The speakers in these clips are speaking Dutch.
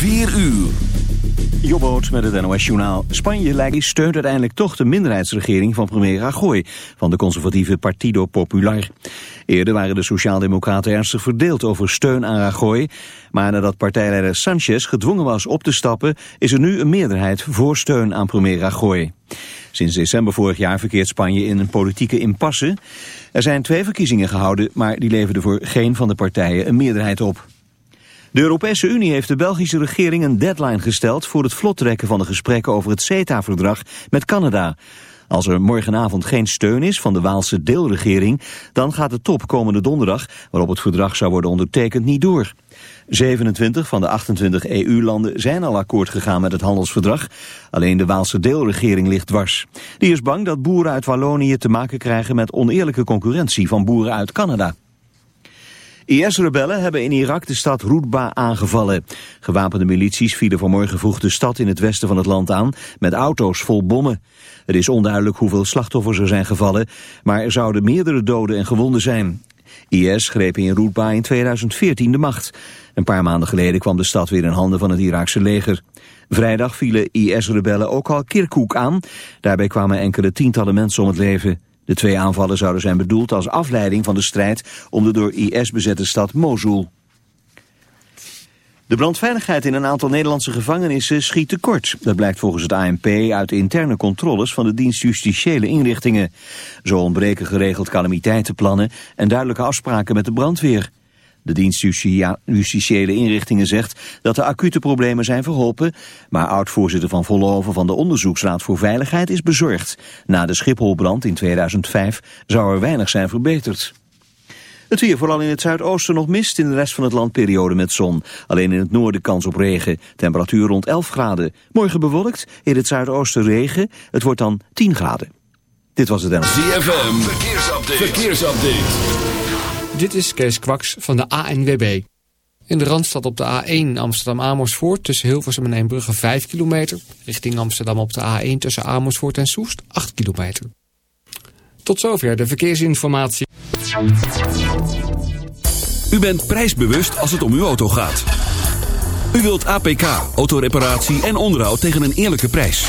4 uur. Jobboot met het NOS Journaal. Spanje lijkt steunt uiteindelijk toch de minderheidsregering van premier Rajoy van de conservatieve Partido Popular. Eerder waren de Sociaaldemocraten ernstig verdeeld over steun aan Rajoy, maar nadat partijleider Sanchez gedwongen was op te stappen, is er nu een meerderheid voor steun aan premier Rajoy. Sinds december vorig jaar verkeert Spanje in een politieke impasse. Er zijn twee verkiezingen gehouden, maar die leverden voor geen van de partijen een meerderheid op. De Europese Unie heeft de Belgische regering een deadline gesteld voor het vlottrekken van de gesprekken over het CETA-verdrag met Canada. Als er morgenavond geen steun is van de Waalse deelregering, dan gaat de top komende donderdag, waarop het verdrag zou worden ondertekend, niet door. 27 van de 28 EU-landen zijn al akkoord gegaan met het handelsverdrag. Alleen de Waalse deelregering ligt dwars. Die is bang dat boeren uit Wallonië te maken krijgen met oneerlijke concurrentie van boeren uit Canada. IS-rebellen hebben in Irak de stad Roetba aangevallen. Gewapende milities vielen vanmorgen vroeg de stad in het westen van het land aan met auto's vol bommen. Het is onduidelijk hoeveel slachtoffers er zijn gevallen, maar er zouden meerdere doden en gewonden zijn. IS greep in Roetba in 2014 de macht. Een paar maanden geleden kwam de stad weer in handen van het Iraakse leger. Vrijdag vielen IS-rebellen ook al Kirkuk aan. Daarbij kwamen enkele tientallen mensen om het leven. De twee aanvallen zouden zijn bedoeld als afleiding van de strijd om de door IS bezette stad Mosul. De brandveiligheid in een aantal Nederlandse gevangenissen schiet tekort. Dat blijkt volgens het ANP uit interne controles van de dienst justitiële inrichtingen. Zo ontbreken geregeld calamiteitenplannen en duidelijke afspraken met de brandweer. De dienst justitiële inrichtingen zegt dat de acute problemen zijn verholpen, maar oud-voorzitter van Vollenhoven van de Onderzoeksraad voor Veiligheid is bezorgd. Na de Schipholbrand in 2005 zou er weinig zijn verbeterd. Het weer vooral in het zuidoosten nog mist, in de rest van het land periode met zon. Alleen in het noorden kans op regen, temperatuur rond 11 graden. Morgen bewolkt, in het zuidoosten regen, het wordt dan 10 graden. Dit was het en. ZFM, verkeersupdate. verkeersupdate. Dit is Kees Kwaks van de ANWB. In de Randstad op de A1 Amsterdam-Amersfoort tussen Hilversum en Eembrugge 5 kilometer. Richting Amsterdam op de A1 tussen Amersfoort en Soest 8 kilometer. Tot zover de verkeersinformatie. U bent prijsbewust als het om uw auto gaat. U wilt APK, autoreparatie en onderhoud tegen een eerlijke prijs.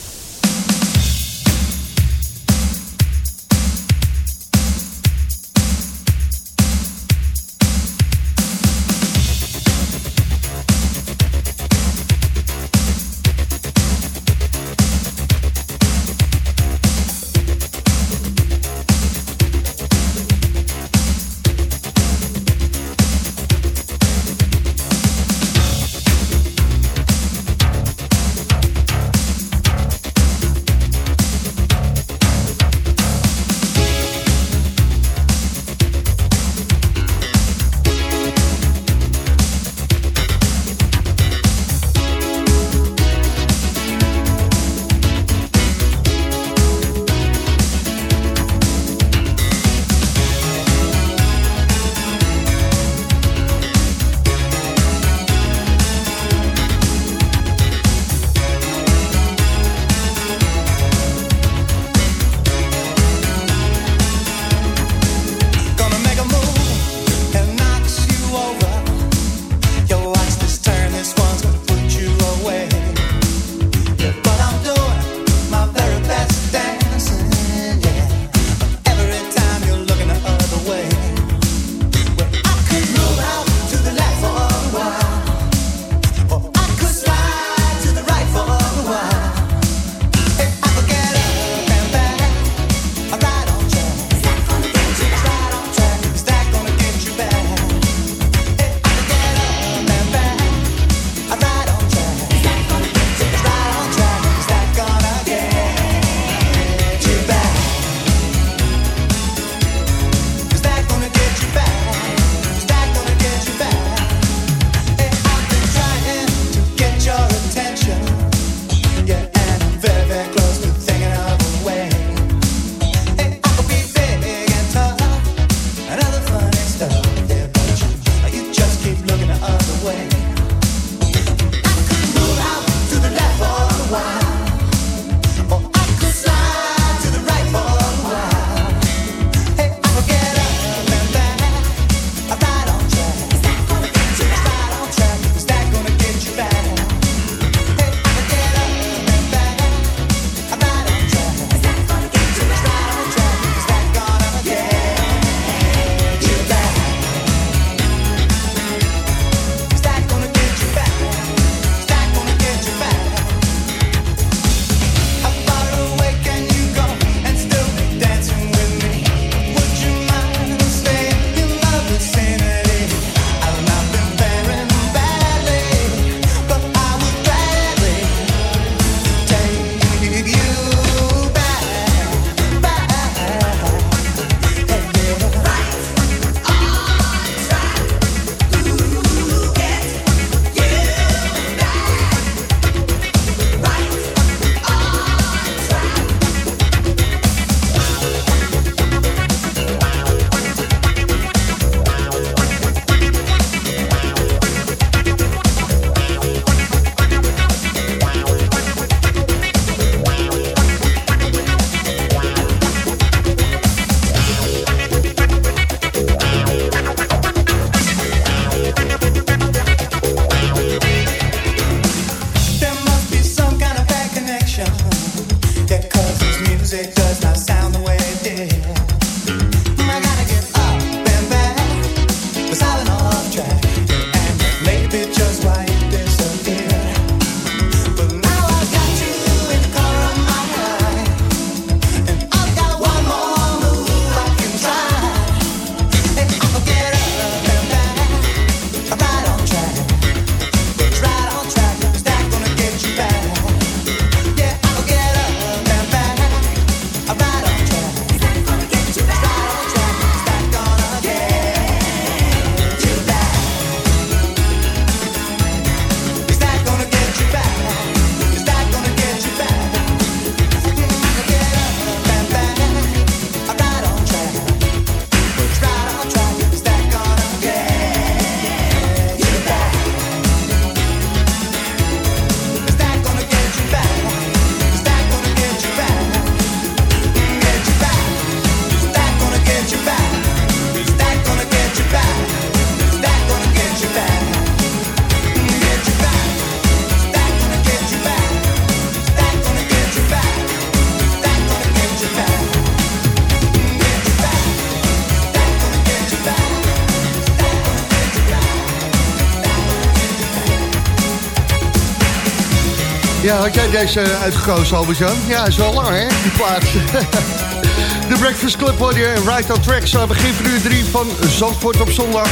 Had jij deze uitgekozen, Albert-Jan? Ja, is wel lang, hè, die plaat. De Breakfast Club hoor je en Right on Track. Zo begin van uur 3 van Zandvoort op zondag.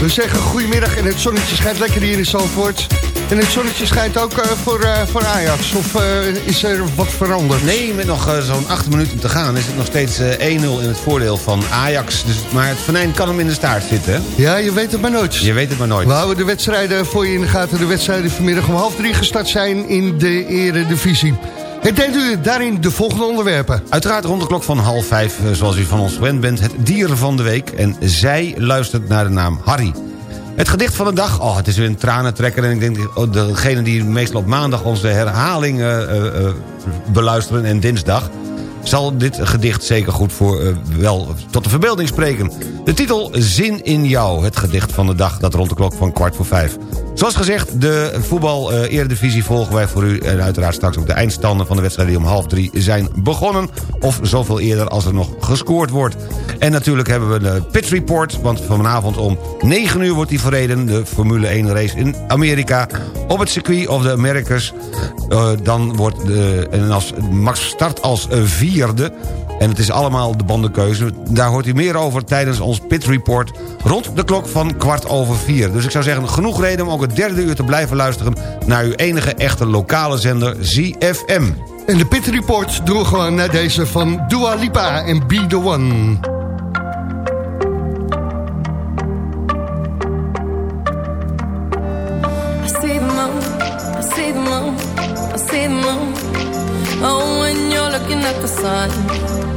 We zeggen goedemiddag en het zonnetje schijnt lekker hier in Zandvoort. En het zonnetje schijnt ook eh, voor, eh, voor Ajax. Of eh, is er wat veranderd? Nee, met nog zo'n acht minuten te gaan is het nog steeds eh, 1-0 in het voordeel van Ajax. Dus, maar het venijn kan hem in de staart zitten. Ja, je weet het maar nooit. Je weet het maar nooit. We houden de wedstrijden voor je in de gaten. De wedstrijden vanmiddag om half drie gestart zijn in de eredivisie. En denkt u daarin de volgende onderwerpen? Uiteraard rond de klok van half vijf, zoals u van ons gewend bent... het dier van de week. En zij luistert naar de naam Harry. Het gedicht van de dag, oh, het is weer een tranentrekker... en ik denk, oh, degene die meestal op maandag onze herhaling eh, eh, beluisteren... en dinsdag, zal dit gedicht zeker goed voor eh, wel tot de verbeelding spreken. De titel Zin in jou, het gedicht van de dag... dat rond de klok van kwart voor vijf. Zoals gezegd, de voetbal eh, volgen wij voor u... en uiteraard straks ook de eindstanden van de wedstrijden... die om half drie zijn begonnen... of zoveel eerder als er nog gescoord wordt. En natuurlijk hebben we de Pit Report... want vanavond om 9 uur wordt die verreden... de Formule 1 race in Amerika... op het circuit of the Americas. Eh, dan wordt de, en als Max start als vierde... En het is allemaal de bandenkeuze. Daar hoort u meer over tijdens ons Pit Report... rond de klok van kwart over vier. Dus ik zou zeggen, genoeg reden om ook derde uur te blijven luisteren... naar uw enige echte lokale zender ZFM. En de Pit Report we gewoon naar deze van Dua Lipa en Be The One. I see the moon, I see the moon, I see the moon. Oh, when you're looking at the sun.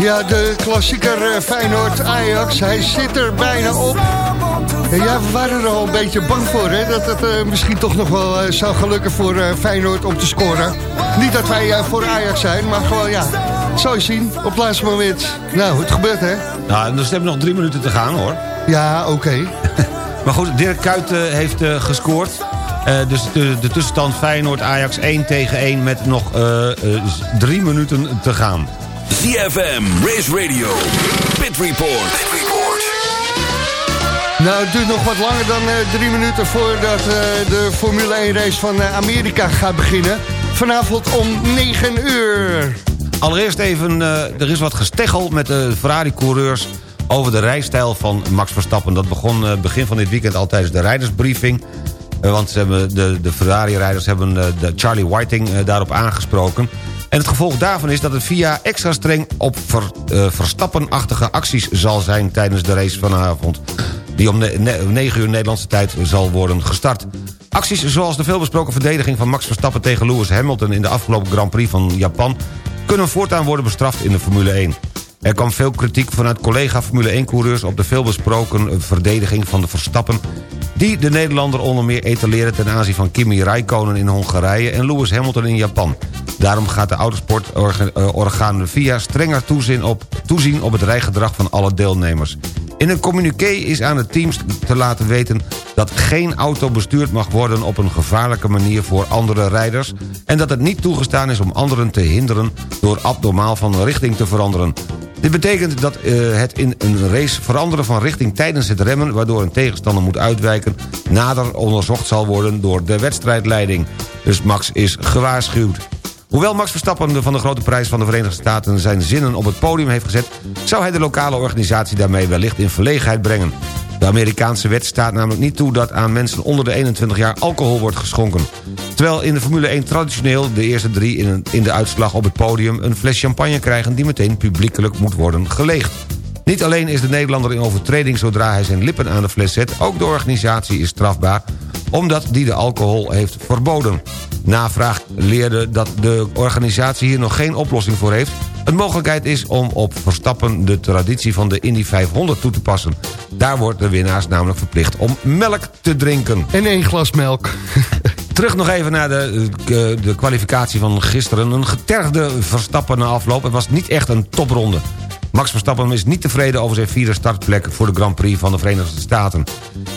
Ja, de klassieker eh, Feyenoord-Ajax, hij zit er bijna op. Ja, we waren er al een beetje bang voor, hè? Dat het eh, misschien toch nog wel eh, zou gelukken voor Feyenoord om te scoren. Niet dat wij voor Ajax zijn, maar gewoon ja, zou je zien, op het laatste moment. Nou, het gebeurt, hè? Nou, dus we hebben nog drie minuten te gaan, hoor. Ja, oké. Maar goed, Dirk Kuyt heeft gescoord. Dus de, de tussenstand Feyenoord-Ajax 1 tegen 1 met nog drie minuten te gaan. ZFM, Race Radio, Pit Report. Nou, het duurt nog wat langer dan eh, drie minuten voordat eh, de Formule 1 race van eh, Amerika gaat beginnen. Vanavond om 9 uur. Allereerst even, eh, er is wat gesteggel met de Ferrari-coureurs... over de rijstijl van Max Verstappen. Dat begon eh, begin van dit weekend al tijdens de rijdersbriefing. Want ze hebben de, de Ferrari-rijders hebben eh, de Charlie Whiting daarop aangesproken. En het gevolg daarvan is dat het VIA extra streng op eh, Verstappen-achtige acties zal zijn... tijdens de race vanavond. Die om ne- ne- 9 uur Nederlandse tijd zal worden gestart. Acties zoals de veelbesproken verdediging van Max Verstappen tegen Lewis Hamilton... in de afgelopen Grand Prix van Japan... kunnen voortaan worden bestraft in de Formule 1. Er kwam veel kritiek vanuit collega Formule 1-coureurs... op de veelbesproken verdediging van de Verstappen... die de Nederlander onder meer etaleren ten aanzien van Kimi Räikkönen in Hongarije... en Lewis Hamilton in Japan. Daarom gaat de autosportorgaan VIA strenger toezien op, toezien op het rijgedrag van alle deelnemers. In een communiqué is aan de teams te laten weten... dat geen auto bestuurd mag worden op een gevaarlijke manier voor andere rijders... en dat het niet toegestaan is om anderen te hinderen... door abnormaal van richting te veranderen. Dit betekent dat eh, het in een race veranderen van richting tijdens het remmen... waardoor een tegenstander moet uitwijken... nader onderzocht zal worden door de wedstrijdleiding. Dus Max is gewaarschuwd. Hoewel Max Verstappen van de grote prijs van de Verenigde Staten... zijn zinnen op het podium heeft gezet... zou hij de lokale organisatie daarmee wellicht in verlegenheid brengen. De Amerikaanse wet staat namelijk niet toe dat aan mensen onder de 21 jaar alcohol wordt geschonken. Terwijl in de Formule 1 traditioneel de eerste drie in, een, in de uitslag op het podium... een fles champagne krijgen die meteen publiekelijk moet worden geleegd. Niet alleen is de Nederlander in overtreding zodra hij zijn lippen aan de fles zet... ook de organisatie is strafbaar omdat die de alcohol heeft verboden. Navraag leerde dat de organisatie hier nog geen oplossing voor heeft. Een mogelijkheid is om op Verstappen de traditie van de Indy 500 toe te passen. Daar wordt de winnaars namelijk verplicht om melk te drinken. En één glas melk. Terug nog even naar de, de, de kwalificatie van gisteren. Een getergde Verstappen na afloop. Het was niet echt een topronde. Max Verstappen is niet tevreden over zijn vierde startplek... voor de Grand Prix van de Verenigde Staten.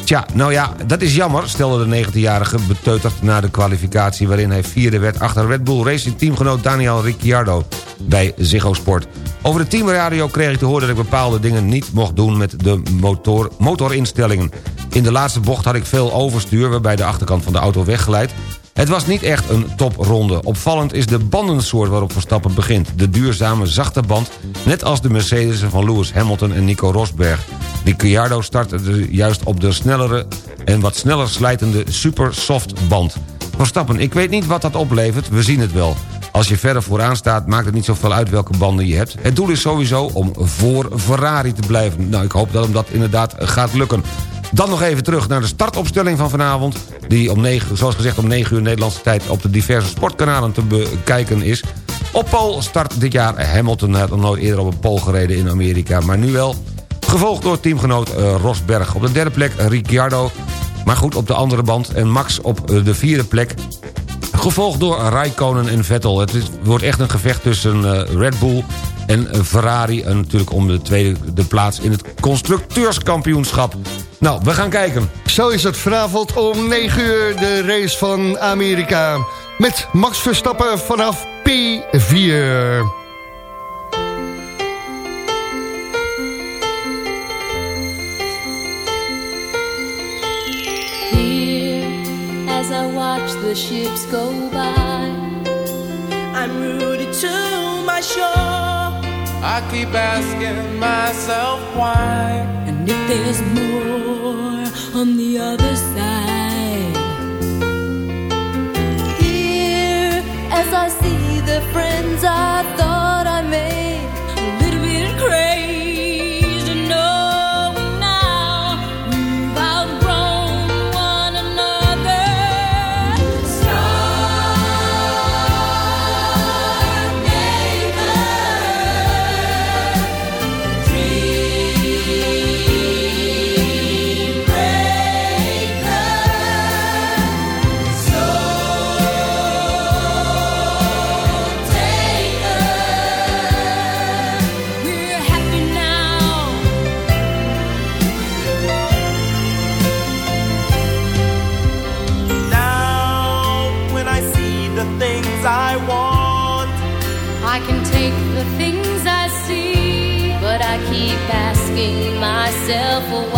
Tja, nou ja, dat is jammer, stelde de 19-jarige beteuterd... na de kwalificatie waarin hij vierde werd... achter Red Bull Racing teamgenoot Daniel Ricciardo bij Ziggo Sport. Over de teamradio kreeg ik te horen dat ik bepaalde dingen niet mocht doen... met de motor, motorinstellingen. In de laatste bocht had ik veel overstuur... waarbij de achterkant van de auto weggeleid... Het was niet echt een topronde. Opvallend is de bandensoort waarop Verstappen begint. De duurzame zachte band, net als de Mercedes van Lewis Hamilton en Nico Rosberg. Ricciardo startte juist op de snellere en wat sneller slijtende super soft band. Verstappen, ik weet niet wat dat oplevert, we zien het wel. Als je verder vooraan staat, maakt het niet zoveel uit welke banden je hebt. Het doel is sowieso om voor Ferrari te blijven. Nou, ik hoop dat hem dat inderdaad gaat lukken. Dan nog even terug naar de startopstelling van vanavond... die om 9, zoals gezegd om 9 uur Nederlandse tijd... op de diverse sportkanalen te bekijken is. Op Pol start dit jaar Hamilton. Had nog nooit eerder op een Pol gereden in Amerika, maar nu wel. Gevolgd door teamgenoot eh, Rosberg. Op de derde plek Ricciardo. Maar goed, op de andere band. En Max op eh, de vierde plek. Gevolgd door Raikkonen en Vettel. Het wordt echt een gevecht tussen eh, Red Bull en Ferrari. En natuurlijk om de tweede de plaats in het constructeurskampioenschap. Nou, we gaan kijken. Zo is het vanavond om 9 uur de race van Amerika. Met Max Verstappen vanaf P4. Here, as I watch the ships go by, I'm rooted to my shore. I keep asking myself why. And if there's more on the other side. Here, as I see the friends I thought myself why.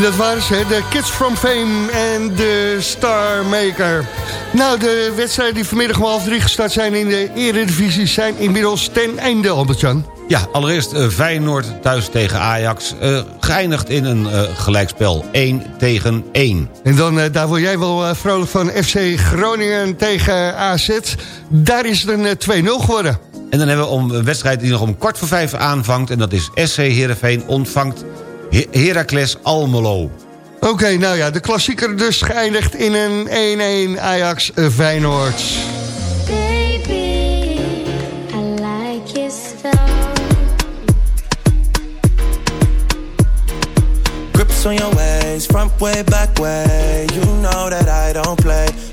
En dat waren ze, de Kids from Fame en de Star Maker. Nou, de wedstrijden die vanmiddag om half drie gestart zijn in de eredivisie... zijn inmiddels ten einde, Albert-Jan. Ja, allereerst eh, Feyenoord thuis tegen Ajax. eh, geëindigd in een eh, gelijkspel. 1 tegen 1. En dan, daar word jij wel vrolijk van FC Groningen tegen AZ. Daar is het een eh, 2-0 geworden. En dan hebben we om een wedstrijd die nog om kwart voor vijf aanvangt... en dat is SC Heerenveen ontvangt Heracles Almelo. Oké, nou ja, de klassieker dus geëindigd in een 1-1 Ajax eh, Feyenoord. Baby, I like your style. Grips on your ways, front way, back way. You know that I don't play.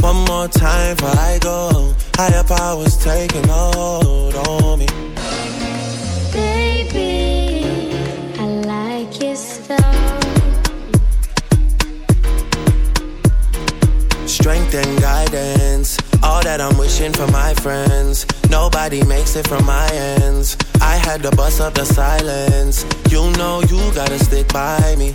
One more time before I go. Higher powers taking a hold on me. Baby, I like your style. Strength and guidance. All that I'm wishing for my friends. Nobody makes it from my ends. I had to bust up the silence. You know you gotta stick by me.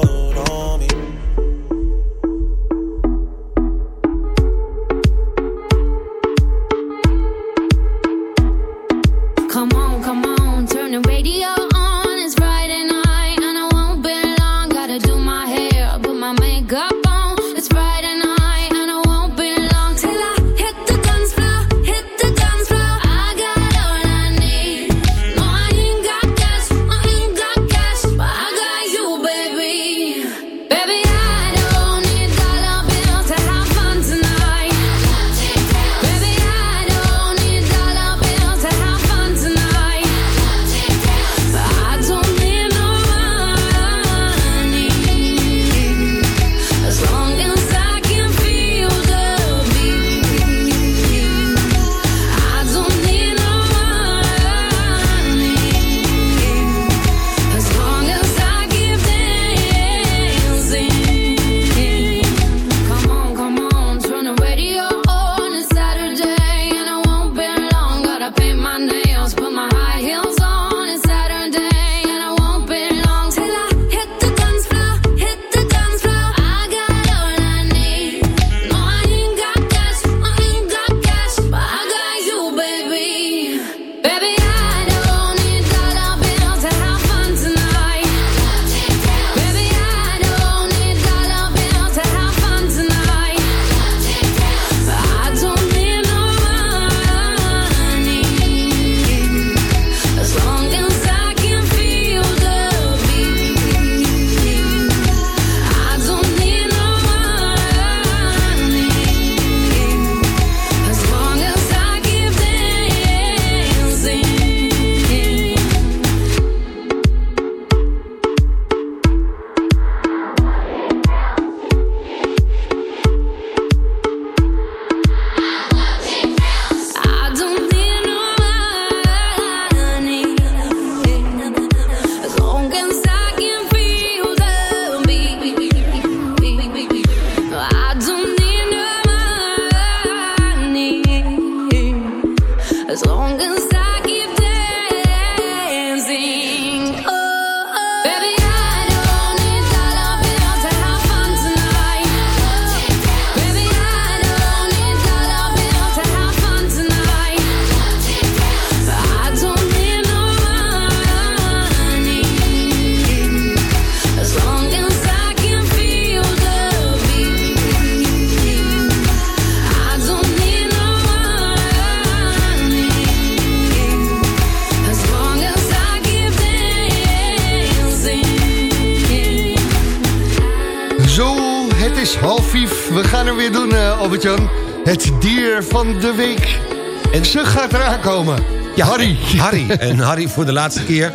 Ja, Harry. Harry. En Harry voor de laatste keer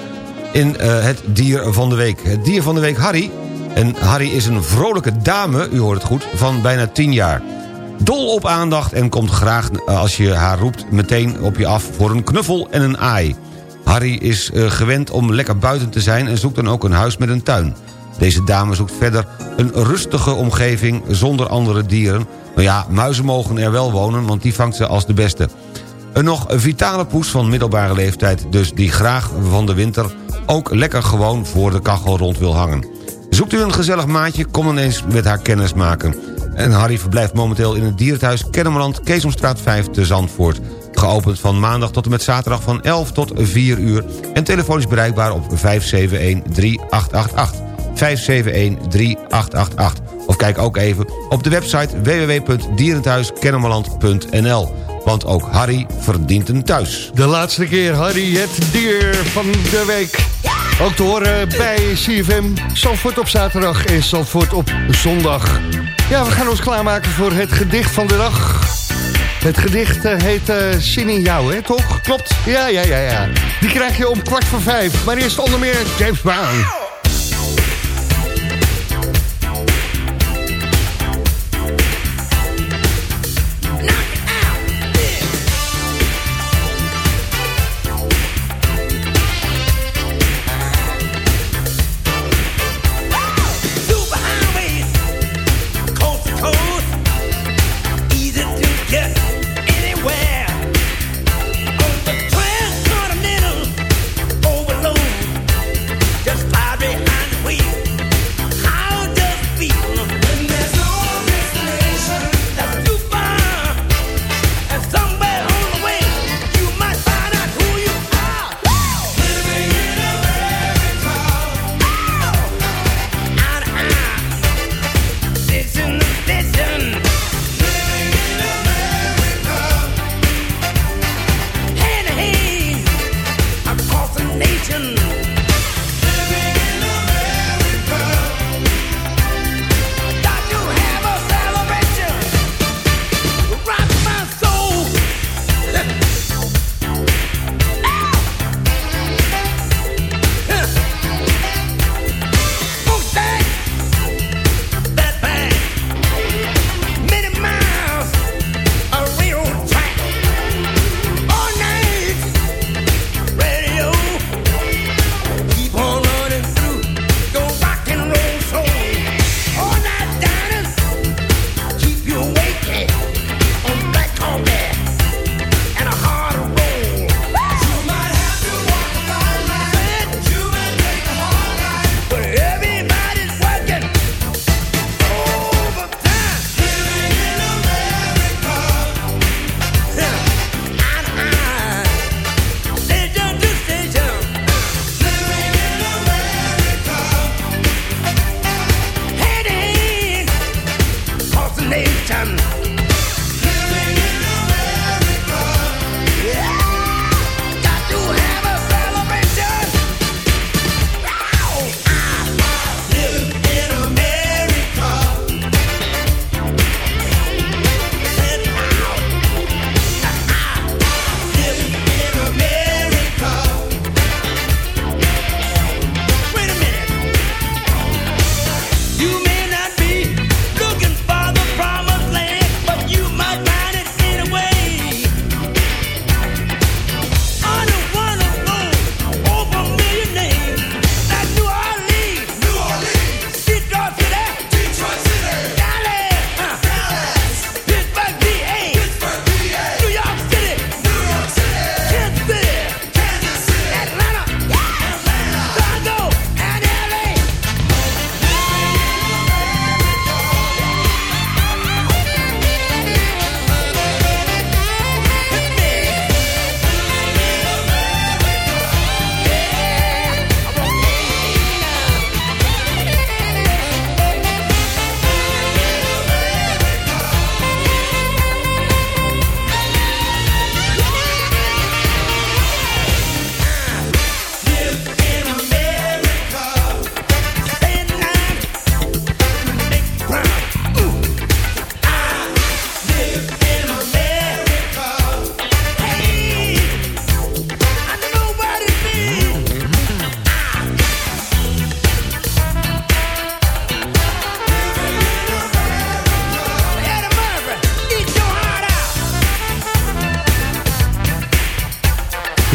in eh, het dier van de week. Het dier van de week Harry. En Harry is een vrolijke dame, u hoort het goed, van bijna 10 jaar. Dol op aandacht en komt graag eh, als je haar roept meteen op je af voor een knuffel en een aai. Harry is eh, gewend om lekker buiten te zijn en zoekt dan ook een huis met een tuin. Deze dame zoekt verder een rustige omgeving zonder andere dieren. Nou ja, muizen mogen er wel wonen, want die vangt ze als de beste. Een nog vitale poes van middelbare leeftijd... dus die graag van de winter ook lekker gewoon voor de kachel rond wil hangen. Zoekt u een gezellig maatje, kom dan eens met haar kennis maken. En Harry verblijft momenteel in het dierenthuis Kennemerland... Keesomstraat 5 te Zandvoort. Geopend van maandag tot en met zaterdag van 11 tot 4 uur... en telefonisch bereikbaar op 571-3888. 571-3888. Of kijk ook even op de website www.dierenthuiskennemerland.nl. Want ook Harry verdient een thuis. De laatste keer, Harry, het dier van de week. Ook te horen bij CFM. Zandvoort op zaterdag en Zandvoort op zondag. Ja, we gaan ons klaarmaken voor het gedicht van de dag. Het gedicht eh, heet eh, Zin in jou, hè, toch? Klopt? Ja, ja, ja, ja. Die krijg je om kwart voor vijf. Maar eerst onder meer James Brown.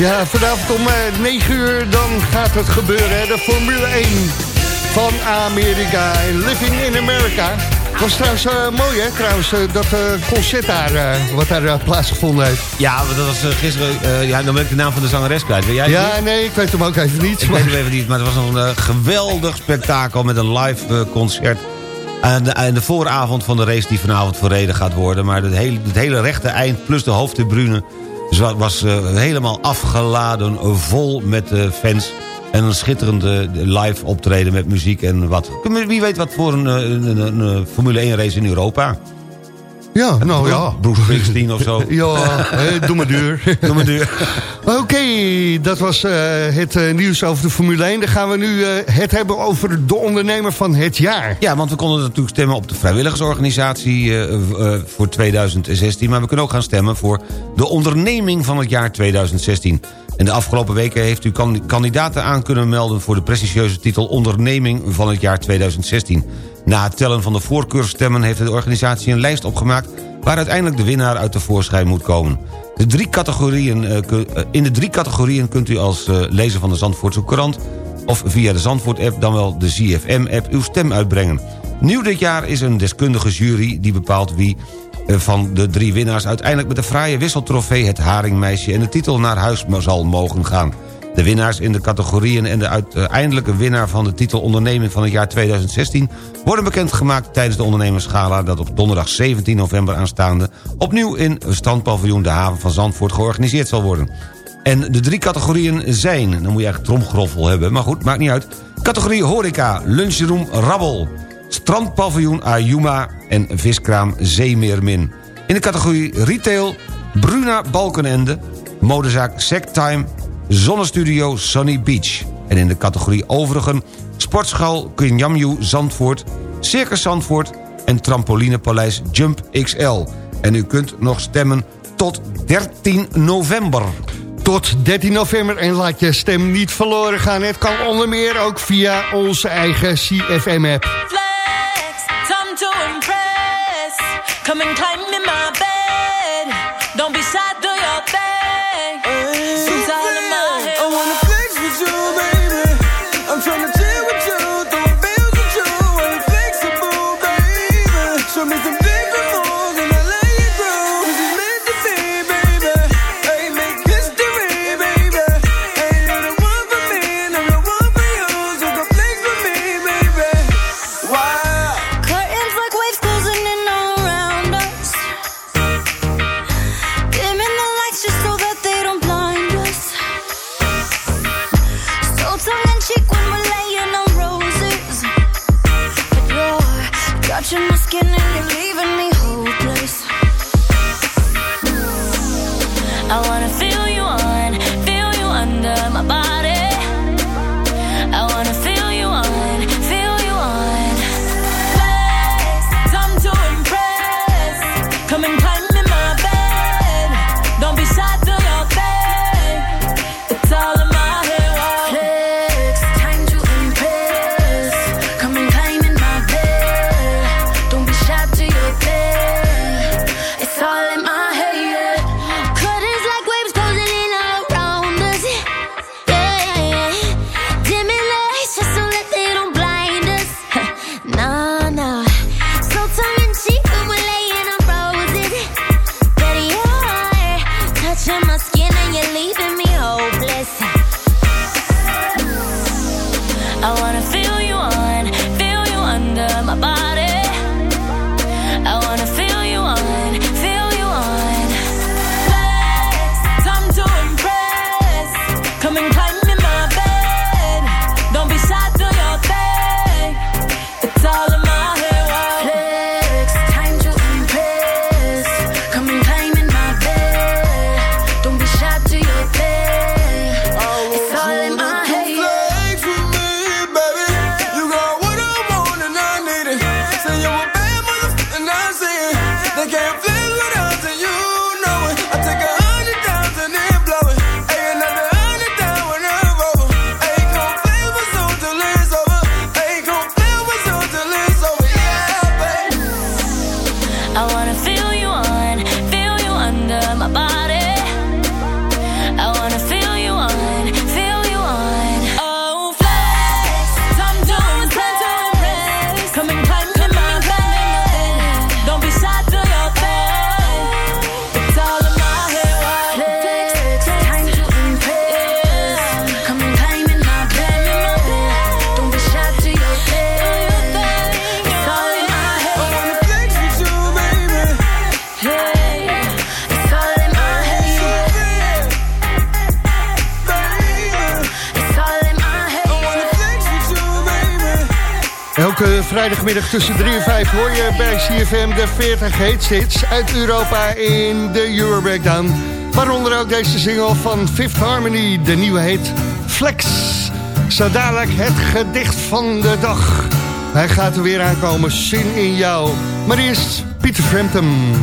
Ja, vanavond om eh, 9 uur dan gaat het gebeuren. Hè? De Formule 1 van Amerika. Living in America. Was trouwens eh, mooi, hè? Trouwens, eh, dat eh, concert daar, eh, wat daar eh, plaatsgevonden heeft. Ja, dat was eh, gisteren... eh, ja, dan ben ik de naam van de zangeres kwijt. Jij Ja, niet? nee, ik weet hem ook even niet. Ik maar- weet het even niet, maar het was een eh, geweldig spektakel met een live eh, concert. En de, en de vooravond van de race die vanavond verreden gaat worden. Maar het hele, het hele rechte eind plus de hoofdtribune zo- was eh, helemaal afgeladen, eh, vol met eh, fans. En een schitterende live optreden met muziek en wat. Wie weet wat voor eh, een, een, een Formule 1 race in Europa. Ja, nou ja. Bruce Springsteen of zo. Ja, doe maar duur. Doe maar duur. Oké, dat was eh, het eh, nieuws over de Formule 1. Dan gaan we nu eh, het hebben over de ondernemer van het jaar. Ja, want we konden natuurlijk stemmen op de vrijwilligersorganisatie voor 2016. Maar we kunnen ook gaan stemmen voor de onderneming van het jaar 2016. En de afgelopen weken heeft u kan- kandidaten aan kunnen melden... voor de prestigieuze titel onderneming van het jaar 2016. Na het tellen van de voorkeurstemmen heeft de organisatie een lijst opgemaakt... waar uiteindelijk de winnaar uit de voorschijn moet komen. De drie categorieën, eh, eh, in de drie categorieën kunt u als eh, lezer van de Zandvoortse Courant... of via de Zandvoort-app, dan wel de ZFM-app, uw stem uitbrengen. Nieuw dit jaar is een deskundige jury die bepaalt wie van de drie winnaars... uiteindelijk met de fraaie wisseltrofee het Haringmeisje... en de titel naar huis zal mogen gaan. De winnaars in de categorieën en de uiteindelijke winnaar van de titel onderneming van het jaar 2016... worden bekendgemaakt tijdens de ondernemerschala dat op donderdag 17 november aanstaande... opnieuw in strandpaviljoen De Haven van Zandvoort georganiseerd zal worden. En de drie categorieën zijn... dan moet je eigenlijk tromgroffel hebben, maar goed, maakt niet uit. Categorie horeca, lunchroom Rabbel. Strandpaviljoen Ayuma en viskraam Zeemeermin. In de categorie retail Bruna Balkenende. Modezaak Sectime. Zonnestudio Sunny Beach. En in de categorie overigen Sportschool Kunyamju Zandvoort. Circus Zandvoort en trampolinepaleis Jump XL. En u kunt nog stemmen tot 13 november. Tot 13 november en laat je stem niet verloren gaan. Het kan onder meer ook via onze eigen CFM-app. To impress. Come and climb in my bed. Tussen 3 en 5 hoor je bij CFM de 40 heetste hits uit Europa in de Euro Breakdown. Waaronder ook deze single van Fifth Harmony, de nieuwe heet Flex. Zo dadelijk het gedicht van de dag. Hij gaat er weer aankomen, zin in jou. Maar eerst Pieter Frampton.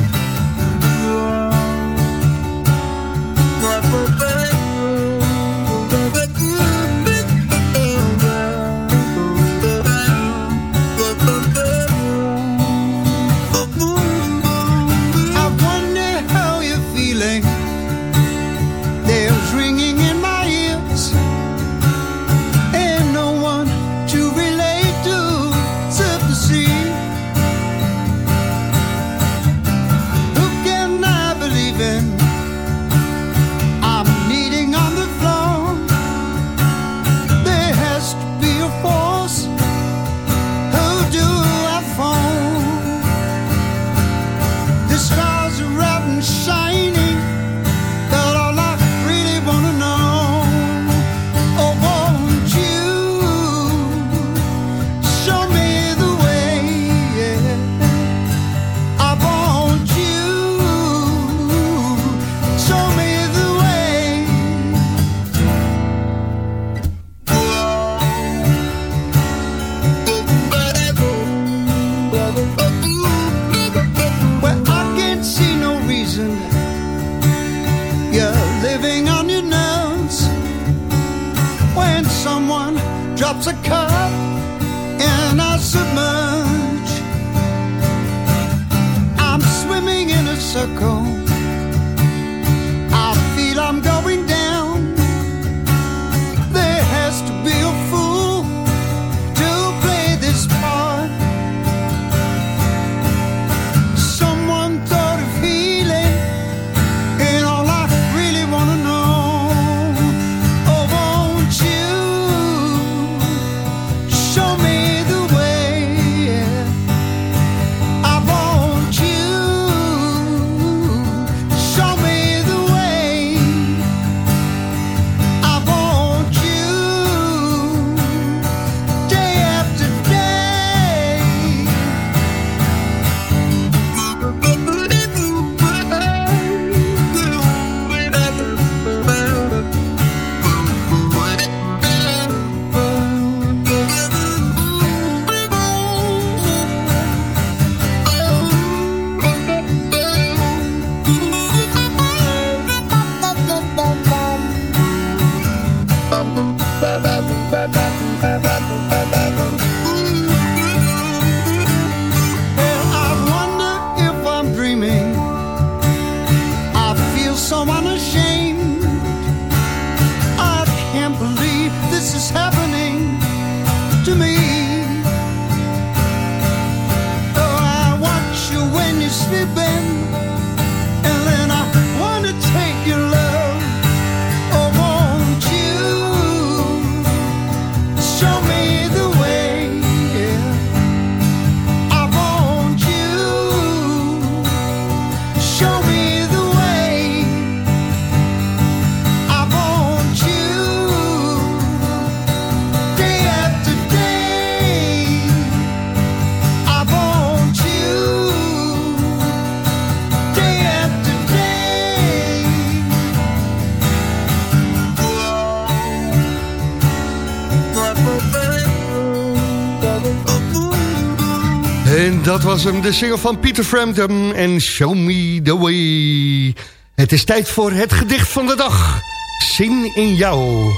Dat was hem, de single van Peter Frampton en Show Me The Way. Het is tijd voor het gedicht van de dag. Zin in jou.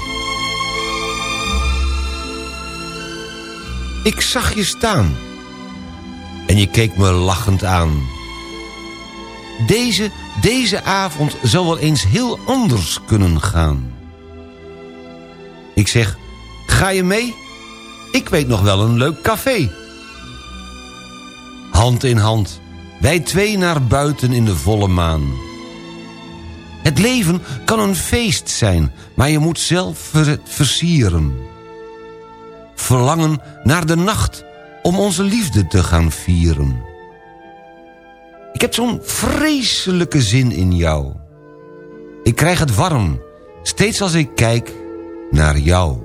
Ik zag je staan. En je keek me lachend aan. Deze, deze avond zou wel eens heel anders kunnen gaan. Ik zeg, ga je mee? Ik weet nog wel een leuk café. Hand in hand, wij twee naar buiten in de volle maan. Het leven kan een feest zijn, maar je moet zelf ver- versieren. Verlangen naar de nacht om onze liefde te gaan vieren. Ik heb zo'n vreselijke zin in jou. Ik krijg het warm, steeds als ik kijk naar jou.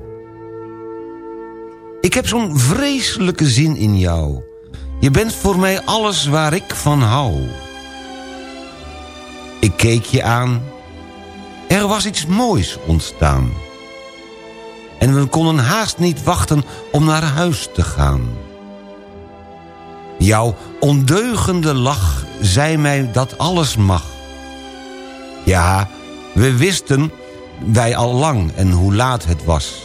Ik heb zo'n vreselijke zin in jou. Je bent voor mij alles waar ik van hou. Ik keek je aan. Er was iets moois ontstaan. En we konden haast niet wachten om naar huis te gaan. Jouw ondeugende lach zei mij dat alles mag. Ja, we wisten wij al lang en hoe laat het was.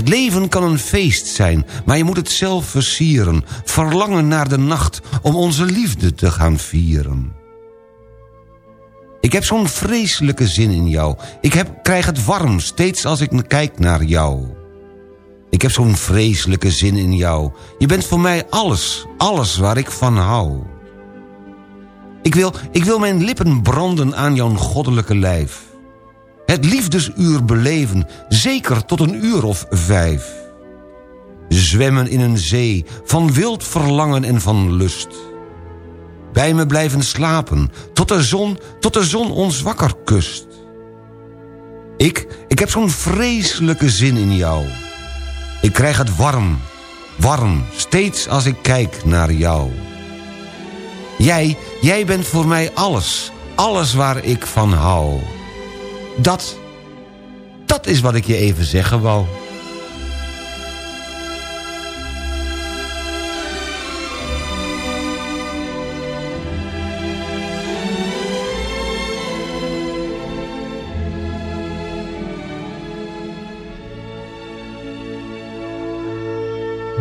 Het leven kan een feest zijn, maar je moet het zelf versieren. Verlangen naar de nacht om onze liefde te gaan vieren. Ik heb zo'n vreselijke zin in jou. Ik heb, krijg het warm steeds als ik kijk naar jou. Ik heb zo'n vreselijke zin in jou. Je bent voor mij alles, alles waar ik van hou. Ik wil, ik wil mijn lippen branden aan jouw goddelijke lijf. Het liefdesuur beleven, zeker tot een uur of vijf. Zwemmen in een zee van wild verlangen en van lust. Bij me blijven slapen, tot de zon, tot de zon ons wakker kust. Ik, ik heb zo'n vreselijke zin in jou. Ik krijg het warm, warm, steeds als ik kijk naar jou. Jij, jij bent voor mij alles, alles waar ik van hou. Dat, dat is wat ik je even zeggen wou.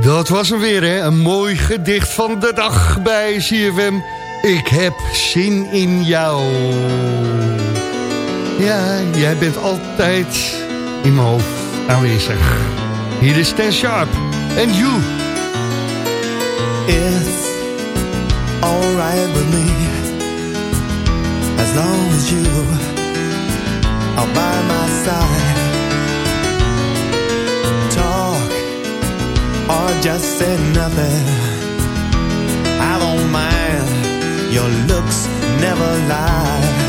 Dat was hem weer, hè? Een mooi gedicht van de dag bij CFM. Ik heb zin in jou. Ja, jij bent altijd in mijn hoofd aanwezig. Hier is Stan Sharp. En you. It's alright with me As long as you are by my side Talk or just say nothing I don't mind Your looks never lie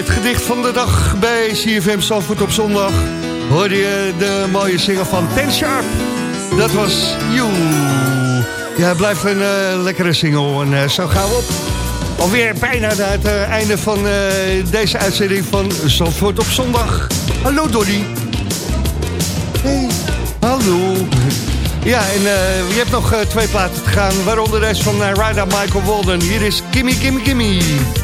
Het gedicht van de dag bij CFM Zandvoort op zondag... hoorde je de mooie single van Ten Sharp. Dat was You. Ja, het blijft een eh, lekkere single. En eh, zo gaan we op. Alweer bijna naar het eh, einde van deze uitzending van Zandvoort op zondag. Hallo Dolly. Hey, hallo. Ja, en je hebt nog twee platen te gaan, waaronder deze van Ryder Michael Walden. Hier is Gimme Gimme Gimme.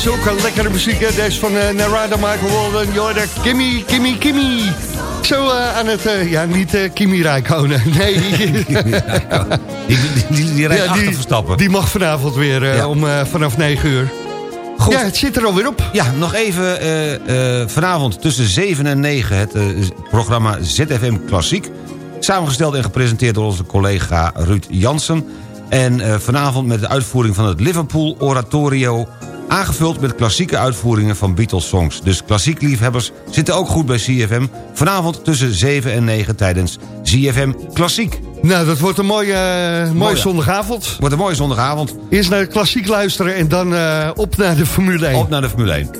Zulke lekkere muziek, hè? Deze van uh, Narada Michael Walden. Jorda, Kimmy, Kimmy, Kimmy. Zo eh, aan het, eh, ja, niet eh, Kimi Räikkönen, nee. Die, die, die, die rijdt Ja, achter Verstappen. die mag vanavond weer Ja. om, vanaf 9 uur. Goed. Ja, het zit er alweer op. Ja, nog even vanavond tussen 7 en 9 het programma ZFM Klassiek. Samengesteld en gepresenteerd door onze collega Ruud Jansen. En vanavond met de uitvoering van het Liverpool Oratorio... aangevuld met klassieke uitvoeringen van Beatles-songs. Dus klassiek liefhebbers zitten ook goed bij CFM. Vanavond tussen 7 en 9 tijdens CFM Klassiek. Nou, dat wordt een mooie, eh, mooie zondagavond. Wordt een mooie zondagavond. Eerst naar de klassiek luisteren en dan eh, op naar de Formule 1. Op naar de Formule 1.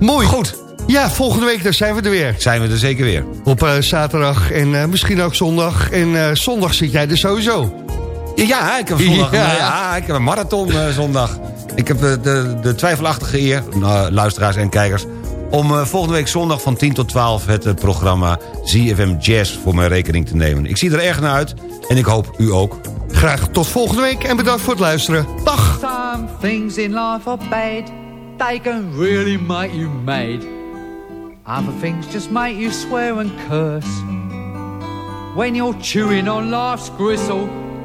Mooi. Goed, Ja, volgende week daar zijn we er weer. zijn we er zeker weer. Op eh, zaterdag en misschien ook zondag. En zondag zit jij er sowieso. Ja, ik heb zondag Ja. ja. ik heb een marathon eh, zondag. Ik heb de, de, de twijfelachtige eer, nou, luisteraars en kijkers... om eh, volgende week zondag van 10 tot 12 het eh, programma ZFM Jazz voor mijn rekening te nemen. Ik zie er erg naar uit en ik hoop u ook. Graag tot volgende week en bedankt voor het luisteren. Dag! Some things in life are bad. They can really make you mad. Other things just make you swear and curse. When you're chewing on life's gristle,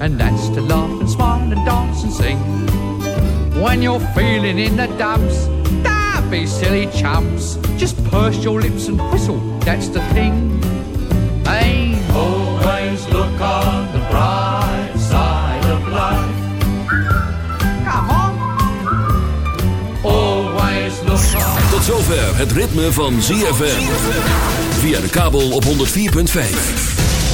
and that's to laugh and smile and dance and sing. When you're feeling in the dumps, don't be silly chumps. Just purse your lips and whistle, that's the thing. Hey, always look on the bright side of life. Come on. Always look on. Tot zover het ritme van ZFM. Via de kabel op 104.5.